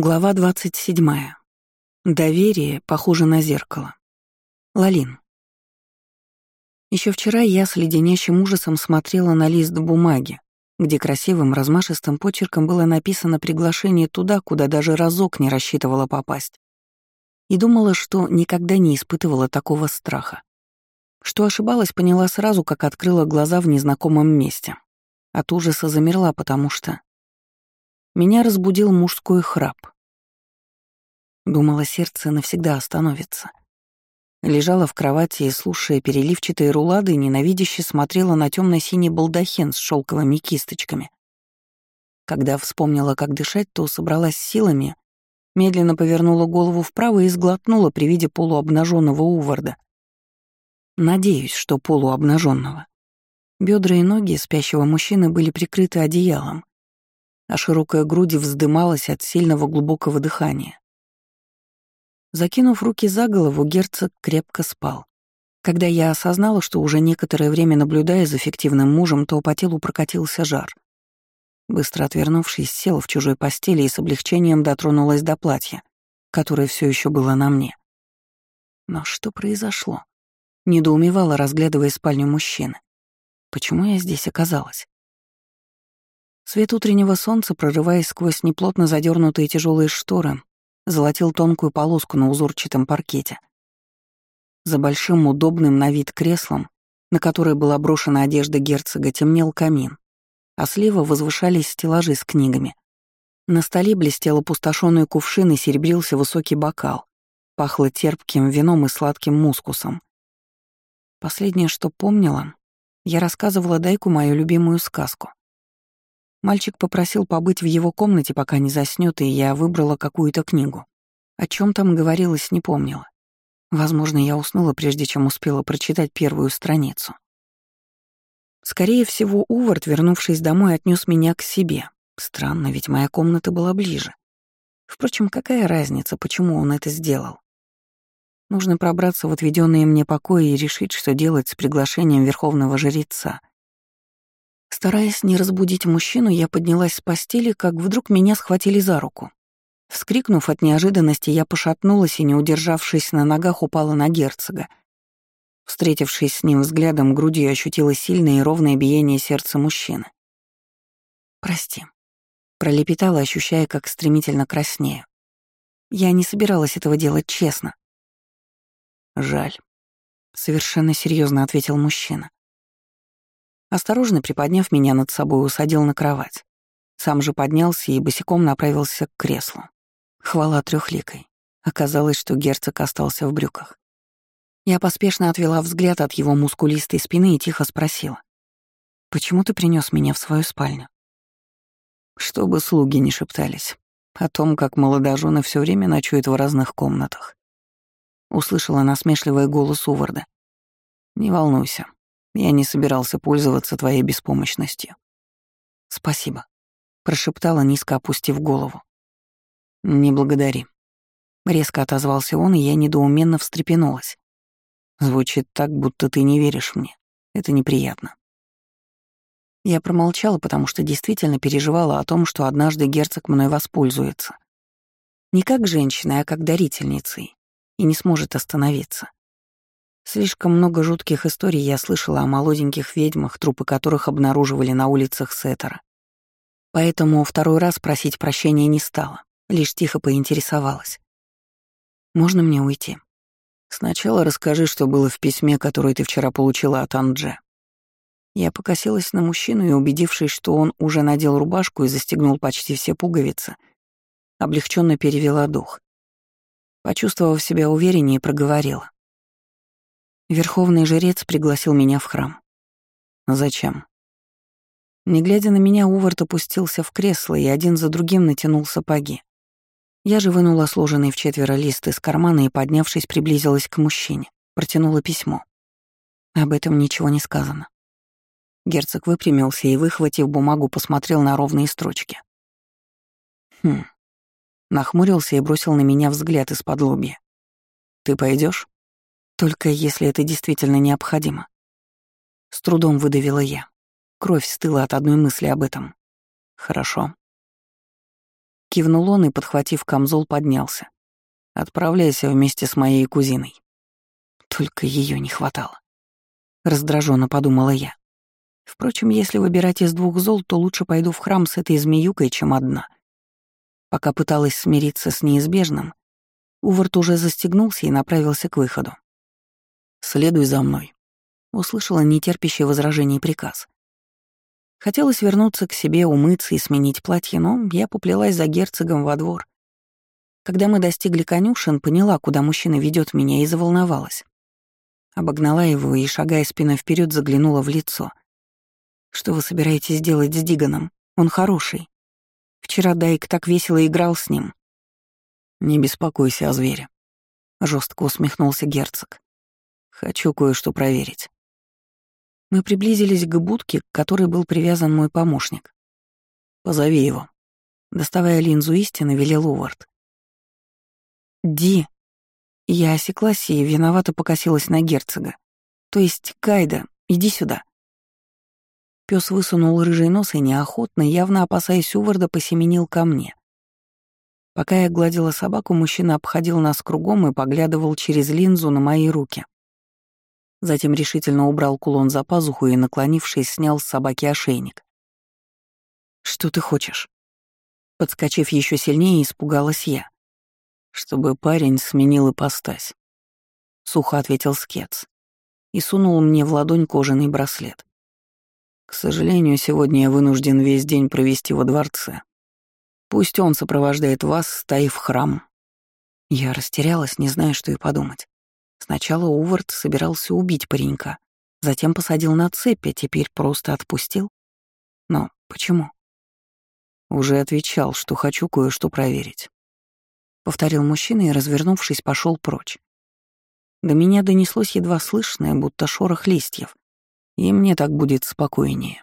Глава 27. Доверие похоже на зеркало. Лалин. Еще вчера я с леденящим ужасом смотрела на лист бумаги, где красивым размашистым почерком было написано приглашение туда, куда даже разок не рассчитывала попасть. И думала, что никогда не испытывала такого страха. Что ошибалась, поняла сразу, как открыла глаза в незнакомом месте. От ужаса замерла, потому что меня разбудил мужской храп. Думала, сердце навсегда остановится. Лежала в кровати и, слушая переливчатые рулады, ненавидяще смотрела на темно синий балдахин с шелковыми кисточками. Когда вспомнила, как дышать, то собралась силами, медленно повернула голову вправо и сглотнула при виде полуобнаженного Уварда. Надеюсь, что полуобнаженного. Бедра и ноги спящего мужчины были прикрыты одеялом, а широкая грудь вздымалась от сильного глубокого дыхания. Закинув руки за голову, герцог крепко спал. Когда я осознала, что уже некоторое время наблюдая за фиктивным мужем, то по телу прокатился жар. Быстро отвернувшись, села в чужой постели и с облегчением дотронулась до платья, которое все еще было на мне. Но что произошло? Недоумевала, разглядывая спальню мужчины. Почему я здесь оказалась? Свет утреннего солнца, прорываясь сквозь неплотно задернутые тяжелые шторы, золотил тонкую полоску на узорчатом паркете. За большим удобным на вид креслом, на которое была брошена одежда герцога, темнел камин, а слева возвышались стеллажи с книгами. На столе блестел опустошенный кувшин и серебрился высокий бокал. Пахло терпким вином и сладким мускусом. Последнее, что помнила, я рассказывала Дайку мою любимую сказку. Мальчик попросил побыть в его комнате, пока не заснёт, и я выбрала какую-то книгу. О чем там говорилось, не помнила. Возможно, я уснула, прежде чем успела прочитать первую страницу. Скорее всего, Увард, вернувшись домой, отнес меня к себе. Странно, ведь моя комната была ближе. Впрочем, какая разница, почему он это сделал? Нужно пробраться в отведенные мне покои и решить, что делать с приглашением верховного жреца. Стараясь не разбудить мужчину, я поднялась с постели, как вдруг меня схватили за руку. Вскрикнув от неожиданности, я пошатнулась и, не удержавшись на ногах, упала на герцога. Встретившись с ним взглядом, грудью ощутила сильное и ровное биение сердца мужчины. «Прости», — пролепетала, ощущая, как стремительно краснею. «Я не собиралась этого делать честно». «Жаль», — совершенно серьезно ответил мужчина. Осторожно приподняв меня над собой, усадил на кровать. Сам же поднялся и босиком направился к креслу. Хвала трехликой. Оказалось, что герцог остался в брюках. Я поспешно отвела взгляд от его мускулистой спины и тихо спросила. «Почему ты принес меня в свою спальню?» Чтобы слуги не шептались о том, как молодожены все время ночуют в разных комнатах. Услышала насмешливый голос Уварда. «Не волнуйся, я не собирался пользоваться твоей беспомощностью. Спасибо, прошептала, низко опустив голову. Не благодари. Резко отозвался он, и я недоуменно встрепенулась. Звучит так, будто ты не веришь мне. Это неприятно. Я промолчала, потому что действительно переживала о том, что однажды герцог мной воспользуется. Не как женщиной, а как дарительницей, и не сможет остановиться. Слишком много жутких историй я слышала о молоденьких ведьмах, трупы которых обнаруживали на улицах Сеттера. Поэтому второй раз просить прощения не стала, лишь тихо поинтересовалась. «Можно мне уйти?» «Сначала расскажи, что было в письме, которое ты вчера получила от Андже». Я покосилась на мужчину и, убедившись, что он уже надел рубашку и застегнул почти все пуговицы, облегченно перевела дух. Почувствовав себя увереннее, проговорила. Верховный жрец пригласил меня в храм. Зачем? Не глядя на меня, Увард опустился в кресло и один за другим натянул сапоги. Я же вынула сложенный в четверо лист из кармана и, поднявшись, приблизилась к мужчине, протянула письмо. Об этом ничего не сказано. Герцог выпрямился и, выхватив бумагу, посмотрел на ровные строчки. Хм. Нахмурился и бросил на меня взгляд из-под лобья. «Ты пойдешь? Только если это действительно необходимо. С трудом выдавила я. Кровь стыла от одной мысли об этом. Хорошо. Кивнул он и, подхватив камзол, поднялся. Отправляйся вместе с моей кузиной. Только ее не хватало. Раздраженно подумала я. Впрочем, если выбирать из двух зол, то лучше пойду в храм с этой змеюкой, чем одна. Пока пыталась смириться с неизбежным, Увард уже застегнулся и направился к выходу. «Следуй за мной», — услышала нетерпящее возражений приказ. Хотелось вернуться к себе, умыться и сменить платье, но я поплелась за герцогом во двор. Когда мы достигли конюшен, поняла, куда мужчина ведет меня, и заволновалась. Обогнала его и, шагая спиной вперед, заглянула в лицо. «Что вы собираетесь делать с Диганом? Он хороший. Вчера Дайк так весело играл с ним». «Не беспокойся о звере», — жестко усмехнулся герцог. «Хочу кое-что проверить». Мы приблизились к будке, к которой был привязан мой помощник. «Позови его». Доставая линзу истины, велел Увард. «Ди». Я осеклась и виновато покосилась на герцога. «То есть, Кайда, иди сюда». Пёс высунул рыжий нос и неохотно, явно опасаясь Уварда, посеменил ко мне. Пока я гладила собаку, мужчина обходил нас кругом и поглядывал через линзу на мои руки. Затем решительно убрал кулон за пазуху и, наклонившись, снял с собаки ошейник. «Что ты хочешь?» Подскочив еще сильнее, испугалась я. «Чтобы парень сменил ипостась», — сухо ответил Скетс и сунул мне в ладонь кожаный браслет. «К сожалению, сегодня я вынужден весь день провести во дворце. Пусть он сопровождает вас, стоя в храм». Я растерялась, не зная, что и подумать. Сначала Увард собирался убить паренька, затем посадил на цепь, а теперь просто отпустил. Но почему? Уже отвечал, что хочу кое-что проверить. Повторил мужчина и, развернувшись, пошел прочь. До меня донеслось едва слышное, будто шорох листьев, и мне так будет спокойнее.